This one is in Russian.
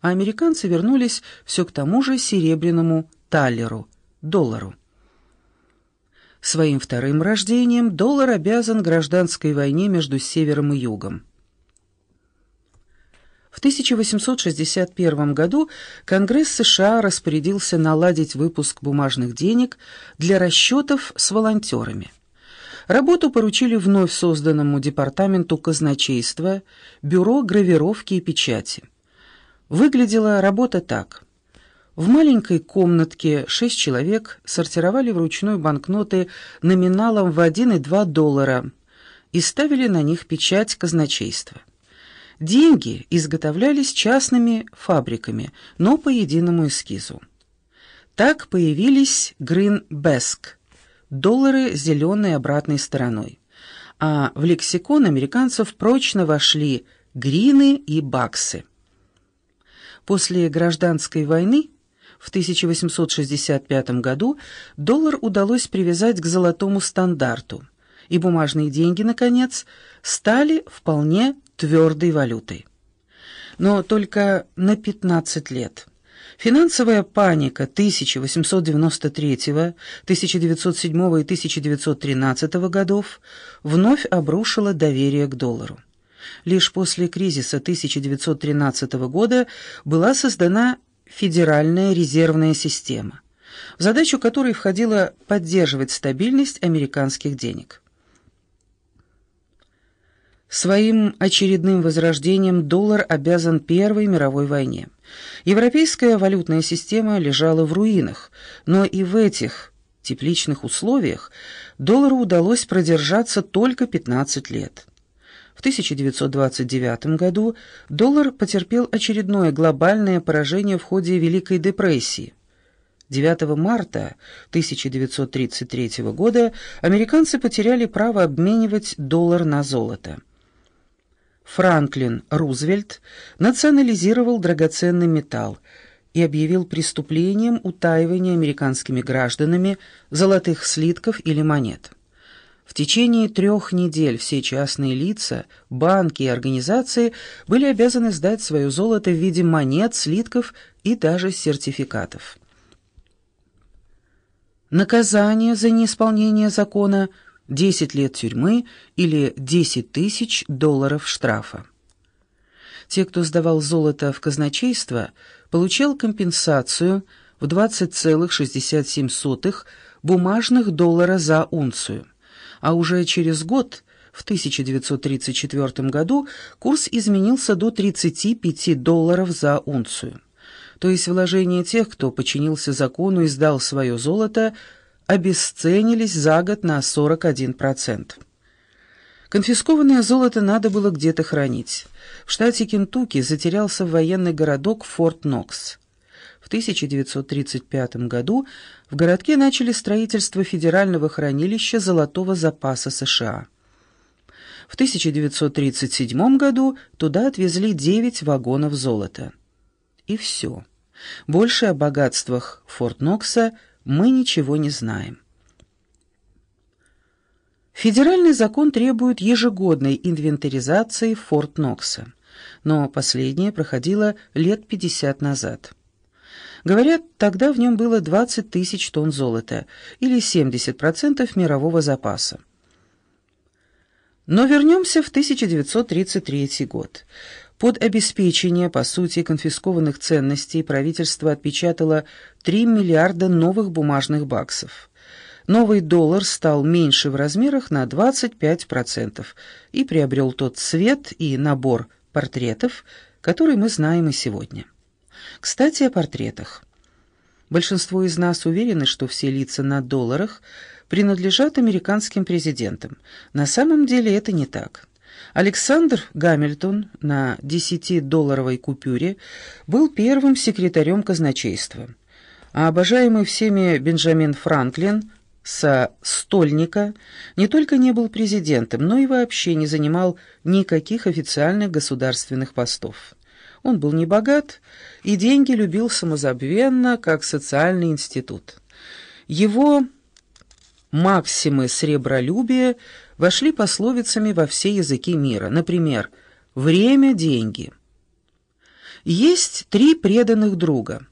а американцы вернулись все к тому же серебряному талеру, доллару. Своим вторым рождением доллар обязан гражданской войне между севером и югом. В 1861 году Конгресс США распорядился наладить выпуск бумажных денег для расчетов с волонтерами. Работу поручили вновь созданному департаменту казначейства Бюро гравировки и печати. Выглядела работа так. В маленькой комнатке шесть человек сортировали вручную банкноты номиналом в 1 и 2 доллара и ставили на них печать казначейства. Деньги изготовлялись частными фабриками, но по единому эскизу. Так появились Гринбеск – доллары с зеленой обратной стороной. А в лексикон американцев прочно вошли грины и баксы. После гражданской войны в 1865 году доллар удалось привязать к золотому стандарту, и бумажные деньги, наконец, стали вполне твердой валютой. Но только на 15 лет. Финансовая паника 1893, 1907 и 1913 годов вновь обрушила доверие к доллару. Лишь после кризиса 1913 года была создана Федеральная резервная система, в задачу которой входило поддерживать стабильность американских денег. Своим очередным возрождением доллар обязан Первой мировой войне. Европейская валютная система лежала в руинах, но и в этих тепличных условиях доллару удалось продержаться только 15 лет. В 1929 году доллар потерпел очередное глобальное поражение в ходе Великой депрессии. 9 марта 1933 года американцы потеряли право обменивать доллар на золото. Франклин Рузвельт национализировал драгоценный металл и объявил преступлением утаивание американскими гражданами золотых слитков или монет. В течение трех недель все частные лица, банки и организации были обязаны сдать свое золото в виде монет, слитков и даже сертификатов. Наказание за неисполнение закона – 10 лет тюрьмы или 10 тысяч долларов штрафа. Те, кто сдавал золото в казначейство, получал компенсацию в 20,67 бумажных доллара за унцию а уже через год, в 1934 году, курс изменился до 35 долларов за унцию. То есть вложения тех, кто подчинился закону и сдал свое золото, обесценились за год на 41%. Конфискованное золото надо было где-то хранить. В штате Кентукки затерялся военный городок Форт Нокс. В 1935 году в городке начали строительство Федерального хранилища золотого запаса США. В 1937 году туда отвезли 9 вагонов золота. И все. Больше о богатствах Форт Нокса мы ничего не знаем. Федеральный закон требует ежегодной инвентаризации Форт Нокса, но последняя проходила лет 50 назад. Говорят, тогда в нем было 20 тысяч тонн золота, или 70% мирового запаса. Но вернемся в 1933 год. Под обеспечение, по сути, конфискованных ценностей правительство отпечатало 3 миллиарда новых бумажных баксов. Новый доллар стал меньше в размерах на 25% и приобрел тот цвет и набор портретов, который мы знаем и сегодня. Кстати, о портретах. Большинство из нас уверены, что все лица на долларах принадлежат американским президентам. На самом деле это не так. Александр Гамильтон на 10-долларовой купюре был первым секретарем казначейства, а обожаемый всеми Бенджамин Франклин со стольника не только не был президентом, но и вообще не занимал никаких официальных государственных постов. Он был не богат и деньги любил самозабвенно, как социальный институт. Его максимы сребролюбия вошли пословицами во все языки мира. Например, «время – деньги». Есть три преданных друга.